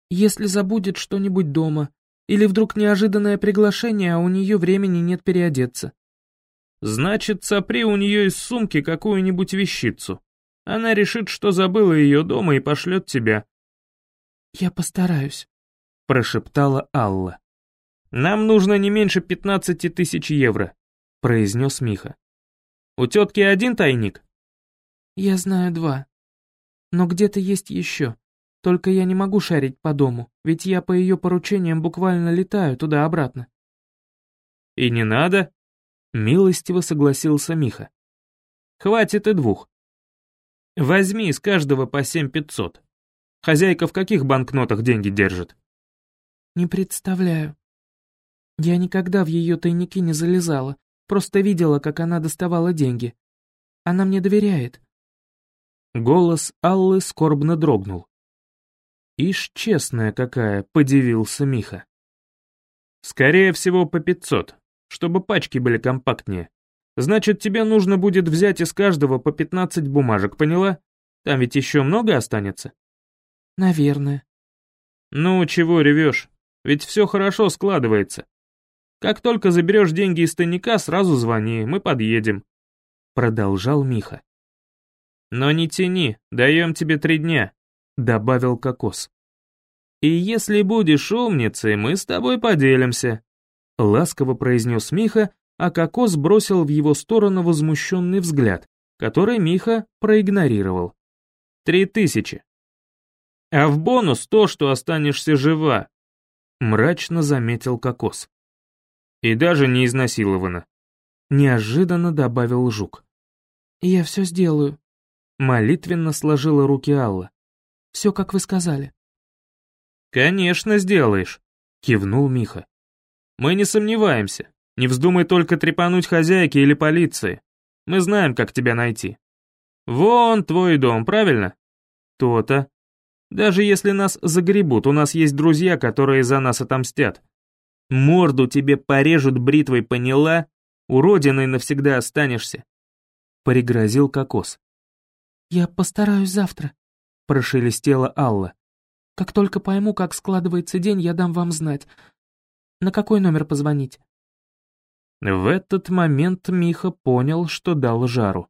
Если забудет что-нибудь дома, или вдруг неожиданное приглашение, а у нее времени нет переодеться. Значит, сопри у нее из сумки какую-нибудь вещицу. Она решит, что забыла ее дома и пошлет тебя. «Я постараюсь», — прошептала Алла. «Нам нужно не меньше пятнадцати тысяч евро», — произнес Миха. «У тетки один тайник?» «Я знаю два. Но где-то есть еще. Только я не могу шарить по дому, ведь я по ее поручениям буквально летаю туда-обратно». «И не надо?» — милостиво согласился Миха. «Хватит и двух. Возьми из каждого по семь пятьсот. Хозяйка в каких банкнотах деньги держит?» «Не представляю. Я никогда в ее тайники не залезала, просто видела, как она доставала деньги. Она мне доверяет». Голос Аллы скорбно дрогнул. «Ишь, честная какая», — подивился Миха. «Скорее всего, по пятьсот, чтобы пачки были компактнее. Значит, тебе нужно будет взять из каждого по пятнадцать бумажек, поняла? Там ведь еще много останется?» «Наверное». «Ну, чего ревешь? Ведь все хорошо складывается. Как только заберешь деньги из тайника, сразу звони, мы подъедем», — продолжал Миха. «Но не тяни, даем тебе три дня», — добавил Кокос. «И если будешь умницей, мы с тобой поделимся», — ласково произнес Миха, а Кокос бросил в его сторону возмущенный взгляд, который Миха проигнорировал. «Три тысячи». «А в бонус то, что останешься жива», — мрачно заметил Кокос. «И даже не изнасилована», — неожиданно добавил Жук. «Я все сделаю», — молитвенно сложила руки Алла. Все, как вы сказали». «Конечно сделаешь», — кивнул Миха. «Мы не сомневаемся. Не вздумай только трепануть хозяйке или полиции. Мы знаем, как тебя найти. Вон твой дом, правильно? То-то. Даже если нас загребут, у нас есть друзья, которые за нас отомстят. Морду тебе порежут бритвой, поняла? Уродиной навсегда останешься. Пригрозил кокос. «Я постараюсь завтра», — прошелестела Алла. «Как только пойму, как складывается день, я дам вам знать. На какой номер позвонить?» В этот момент Миха понял, что дал жару.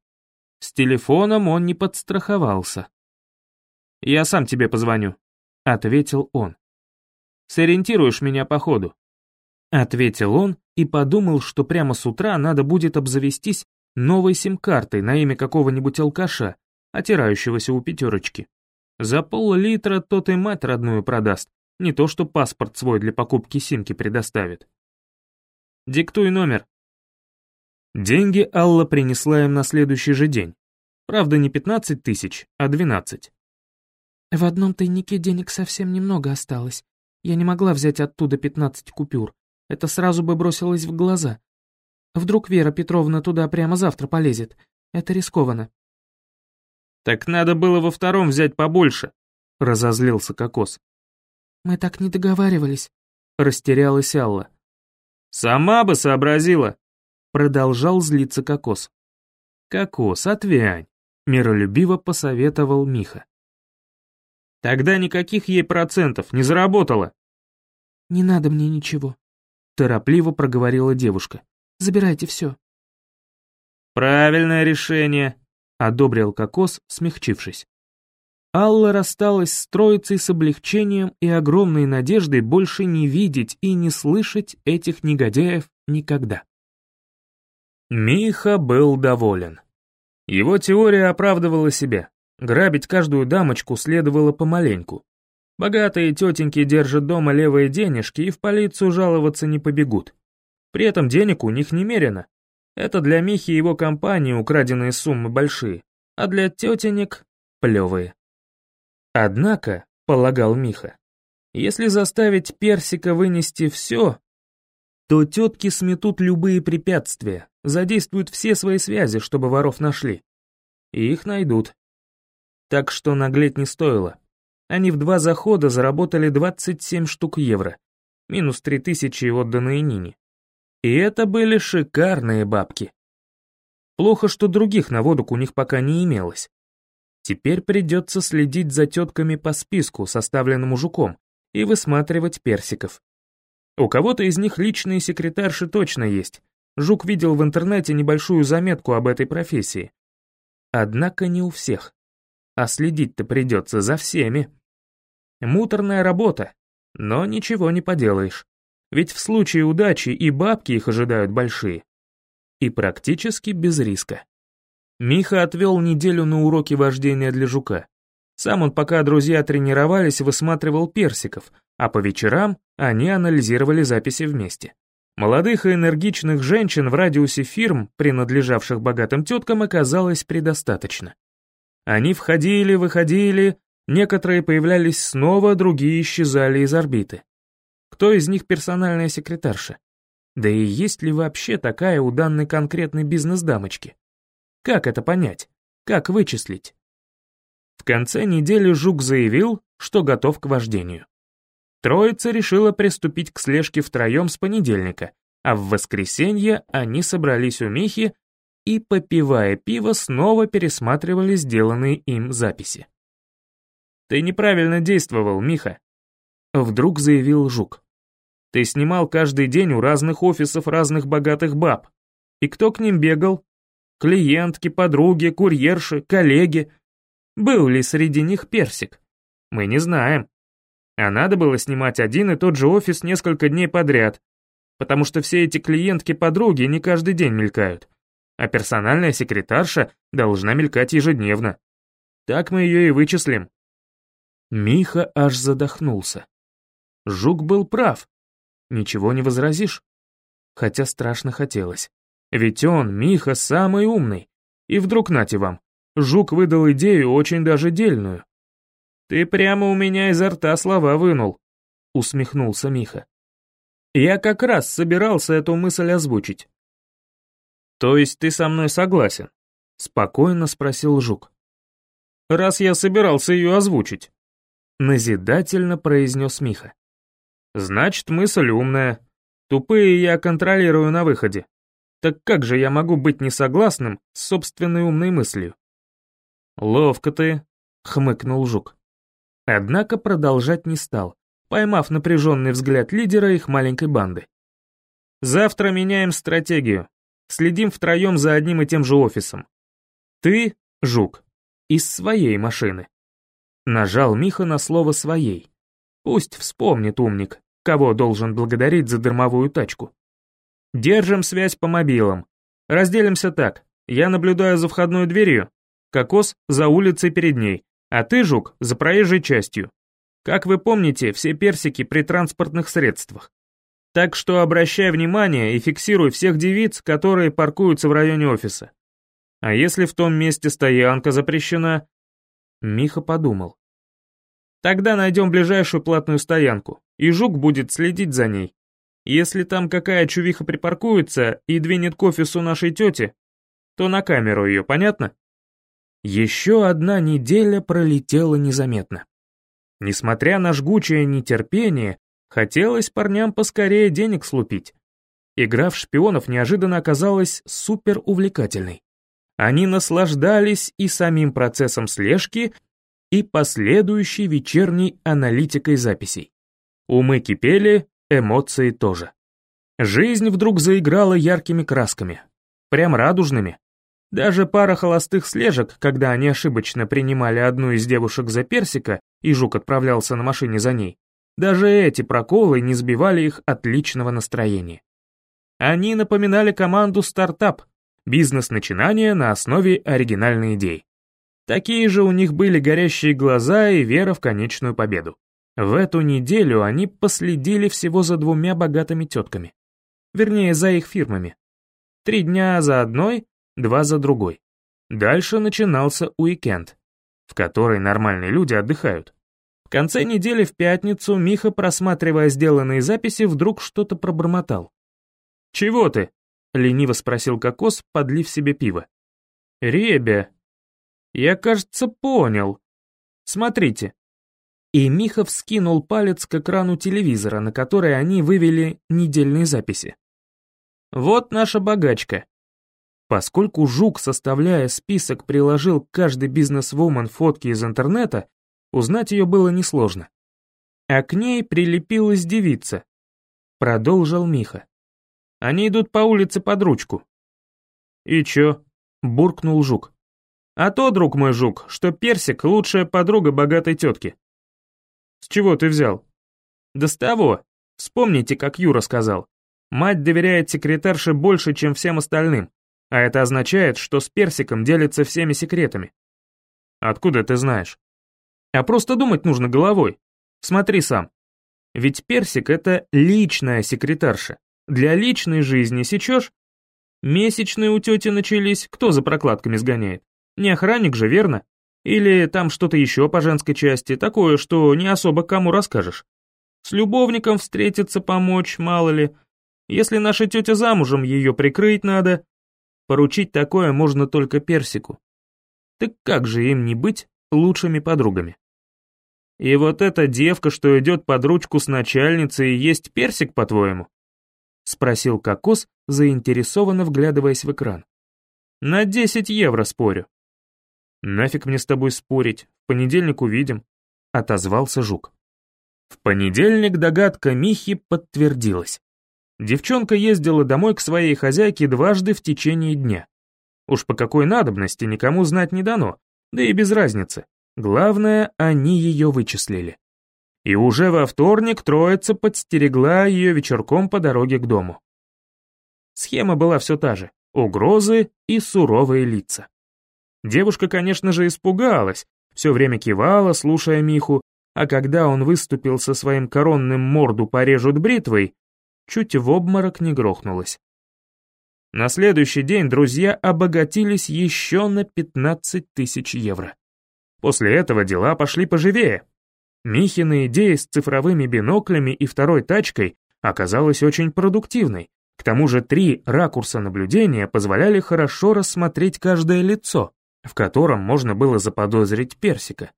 С телефоном он не подстраховался. «Я сам тебе позвоню», — ответил он. «Сориентируешь меня по ходу». Ответил он и подумал, что прямо с утра надо будет обзавестись новой сим-картой на имя какого-нибудь алкаша, отирающегося у пятерочки. За пол-литра тот и мать родную продаст, не то что паспорт свой для покупки симки предоставит. Диктуй номер. Деньги Алла принесла им на следующий же день. Правда, не 15 тысяч, а 12. В одном тайнике денег совсем немного осталось. Я не могла взять оттуда 15 купюр. Это сразу бы бросилось в глаза. Вдруг Вера Петровна туда прямо завтра полезет. Это рискованно. «Так надо было во втором взять побольше», — разозлился Кокос. «Мы так не договаривались», — растерялась Алла. «Сама бы сообразила», — продолжал злиться Кокос. «Кокос, отвянь», — миролюбиво посоветовал Миха. «Тогда никаких ей процентов не заработала». «Не надо мне ничего», — торопливо проговорила девушка. «Забирайте все». «Правильное решение», одобрил Кокос, смягчившись. Алла рассталась с троицей с облегчением и огромной надеждой больше не видеть и не слышать этих негодяев никогда. Миха был доволен. Его теория оправдывала себя. Грабить каждую дамочку следовало помаленьку. Богатые тетеньки держат дома левые денежки и в полицию жаловаться не побегут. При этом денег у них немерено. Это для Михи и его компании украденные суммы большие, а для тетенек — плевые. Однако, полагал Миха, если заставить Персика вынести все, то тетки сметут любые препятствия, задействуют все свои связи, чтобы воров нашли. И их найдут. Так что наглеть не стоило. они в два захода заработали 27 штук евро, минус 3000 отданные Нине. И это были шикарные бабки. Плохо, что других наводок у них пока не имелось. Теперь придется следить за тетками по списку, составленному жуком, и высматривать персиков. У кого-то из них личные секретарши точно есть. Жук видел в интернете небольшую заметку об этой профессии. Однако не у всех. А следить-то придется за всеми. Муторная работа, но ничего не поделаешь. Ведь в случае удачи и бабки их ожидают большие. И практически без риска. Миха отвел неделю на уроки вождения для жука. Сам он, пока друзья тренировались, высматривал персиков, а по вечерам они анализировали записи вместе. Молодых и энергичных женщин в радиусе фирм, принадлежавших богатым теткам, оказалось предостаточно. Они входили, выходили, некоторые появлялись снова, другие исчезали из орбиты. Кто из них персональная секретарша? Да и есть ли вообще такая у данной конкретной бизнес-дамочки? Как это понять? Как вычислить? В конце недели Жук заявил, что готов к вождению. Троица решила приступить к слежке втроем с понедельника, а в воскресенье они собрались у Михи и, попивая пиво, снова пересматривали сделанные им записи. «Ты неправильно действовал, Миха», — вдруг заявил Жук. «Ты снимал каждый день у разных офисов разных богатых баб. И кто к ним бегал? Клиентки, подруги, курьерши, коллеги. Был ли среди них персик? Мы не знаем. А надо было снимать один и тот же офис несколько дней подряд, потому что все эти клиентки-подруги не каждый день мелькают, а персональная секретарша должна мелькать ежедневно. Так мы ее и вычислим. Миха аж задохнулся. Жук был прав. Ничего не возразишь. Хотя страшно хотелось. Ведь он, Миха, самый умный. И вдруг нате вам, Жук выдал идею очень даже дельную. «Ты прямо у меня изо рта слова вынул», — усмехнулся Миха. «Я как раз собирался эту мысль озвучить». «То есть ты со мной согласен?» — спокойно спросил Жук. «Раз я собирался ее озвучить», — назидательно произнес Миха. «Значит, мысль умная. Тупые я контролирую на выходе. Так как же я могу быть несогласным с собственной умной мыслью? Ловко ты, хмыкнул Жук. Однако продолжать не стал, поймав напряженный взгляд лидера их маленькой банды. Завтра меняем стратегию. Следим втроем за одним и тем же офисом. Ты, Жук, из своей машины. Нажал Миха на слово «своей». Пусть вспомнит умник, кого должен благодарить за дармовую тачку. Держим связь по мобилам. Разделимся так. Я наблюдаю за входной дверью, Кокос за улицей перед ней, а ты, Жук, за проезжей частью. Как вы помните, все персики при транспортных средствах. Так что обращай внимание и фиксируй всех девиц, которые паркуются в районе офиса. А если в том месте стоянка запрещена? Миха подумал. Тогда найдем ближайшую платную стоянку, и Жук будет следить за ней. Если там какая чувиха припаркуется и двинет к офису нашей тети, то на камеру ее, понятно? Еще одна неделя пролетела незаметно. Несмотря на жгучее нетерпение, хотелось парням поскорее денег слупить. Игра в шпионов неожиданно оказалась супер увлекательной. Они наслаждались и самим процессом слежки, и последующей вечерней аналитикой записей. Умы кипели, эмоции тоже. Жизнь вдруг заиграла яркими красками, прям радужными. Даже пара холостых слежек, когда они ошибочно принимали одну из девушек за персика, и жук отправлялся на машине за ней, даже эти проколы не сбивали их отличного настроения. Они напоминали команду стартап, бизнес-начинания на основе оригинальной идеи. Такие же у них были горящие глаза и вера в конечную победу. В эту неделю они последили всего за двумя богатыми тетками. Вернее, за их фирмами. Три дня за одной, два за другой. Дальше начинался уикенд, в который нормальные люди отдыхают. В конце недели в пятницу Миха, просматривая сделанные записи, вдруг что-то пробормотал. «Чего ты?» — лениво спросил Кокос, подлив себе пиво. «Ребя, я, кажется, понял. Смотрите, И Михов скинул палец к экрану телевизора, на который они вывели недельные записи. Вот наша богачка. Поскольку Жук, составляя список, приложил к каждой бизнес-вумен фотки из интернета, узнать ее было несложно. А к ней прилепилась девица. Продолжил Миха. Они идут по улице под ручку. «И чё?» — буркнул Жук. «А то, друг мой Жук, что Персик — лучшая подруга богатой тетки». «С чего ты взял?» «Да с того. Вспомните, как Юра сказал. Мать доверяет секретарше больше, чем всем остальным, а это означает, что с Персиком делится всеми секретами». «Откуда ты знаешь?» «А просто думать нужно головой. Смотри сам. Ведь Персик — это личная секретарша. Для личной жизни сечешь? Месячные у тети начались, кто за прокладками сгоняет? Не охранник же, верно? Или там что-то еще по женской части, такое, что не особо кому расскажешь. С любовником встретиться, помочь, мало ли. Если наша тетя замужем, ее прикрыть надо. Поручить такое можно только персику. Так как же им не быть лучшими подругами? И вот эта девка, что идет под ручку с начальницей, есть персик, по-твоему? Спросил Кокос, заинтересованно вглядываясь в экран. На 10 евро спорю. «Нафиг мне с тобой спорить, в понедельник увидим», — отозвался Жук. В понедельник догадка Михи подтвердилась. Девчонка ездила домой к своей хозяйке дважды в течение дня. Уж по какой надобности никому знать не дано, да и без разницы. Главное, они ее вычислили. И уже во вторник троица подстерегла ее вечерком по дороге к дому. Схема была все та же — угрозы и суровые лица. Девушка, конечно же, испугалась, все время кивала, слушая Миху, а когда он выступил со своим коронным морду порежут бритвой, чуть в обморок не грохнулась. На следующий день друзья обогатились еще на 15 тысяч евро. После этого дела пошли поживее. Михина идея с цифровыми биноклями и второй тачкой оказалась очень продуктивной. К тому же три ракурса наблюдения позволяли хорошо рассмотреть каждое лицо в котором можно было заподозрить персика.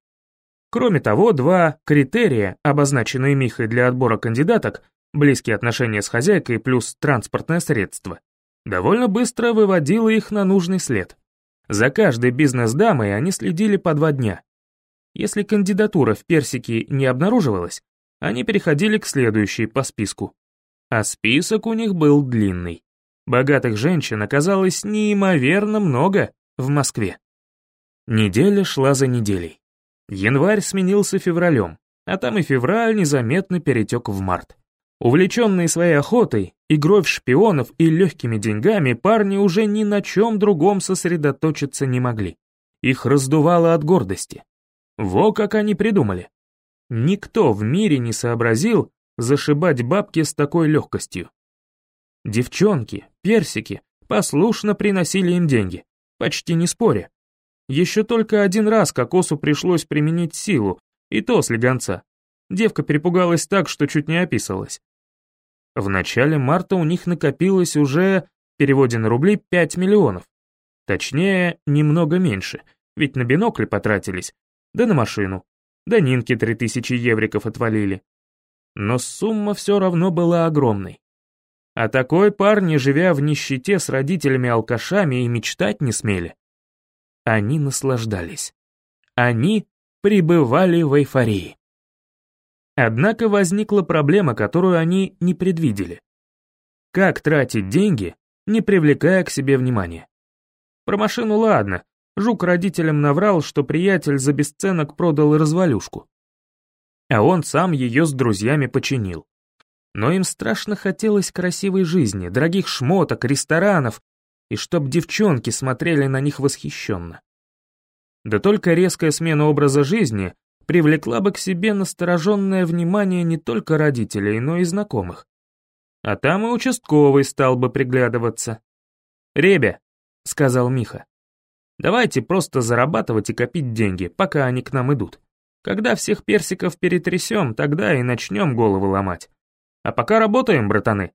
Кроме того, два критерия, обозначенные Михой для отбора кандидаток, близкие отношения с хозяйкой плюс транспортное средство, довольно быстро выводило их на нужный след. За каждой бизнес-дамой они следили по два дня. Если кандидатура в персике не обнаруживалась, они переходили к следующей по списку. А список у них был длинный. Богатых женщин оказалось неимоверно много в Москве. Неделя шла за неделей. Январь сменился февралем, а там и февраль незаметно перетек в март. Увлеченные своей охотой, игрой в шпионов и легкими деньгами, парни уже ни на чем другом сосредоточиться не могли. Их раздувало от гордости. Во как они придумали. Никто в мире не сообразил зашибать бабки с такой легкостью. Девчонки, персики послушно приносили им деньги, почти не споря. Еще только один раз кокосу пришлось применить силу, и то с легонца. Девка перепугалась так, что чуть не описалась. В начале марта у них накопилось уже, в переводе на рубли, 5 миллионов. Точнее, немного меньше, ведь на бинокли потратились, да на машину, да Нинке 3000 евриков отвалили. Но сумма все равно была огромной. А такой парни, живя в нищете с родителями-алкашами, и мечтать не смели. Они наслаждались. Они пребывали в эйфории. Однако возникла проблема, которую они не предвидели. Как тратить деньги, не привлекая к себе внимания? Про машину ладно, Жук родителям наврал, что приятель за бесценок продал развалюшку. А он сам ее с друзьями починил. Но им страшно хотелось красивой жизни, дорогих шмоток, ресторанов, и чтоб девчонки смотрели на них восхищенно. Да только резкая смена образа жизни привлекла бы к себе настороженное внимание не только родителей, но и знакомых. А там и участковый стал бы приглядываться. «Ребя», — сказал Миха, — «давайте просто зарабатывать и копить деньги, пока они к нам идут. Когда всех персиков перетрясем, тогда и начнем головы ломать. А пока работаем, братаны».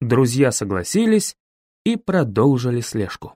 Друзья согласились, и продолжили слежку.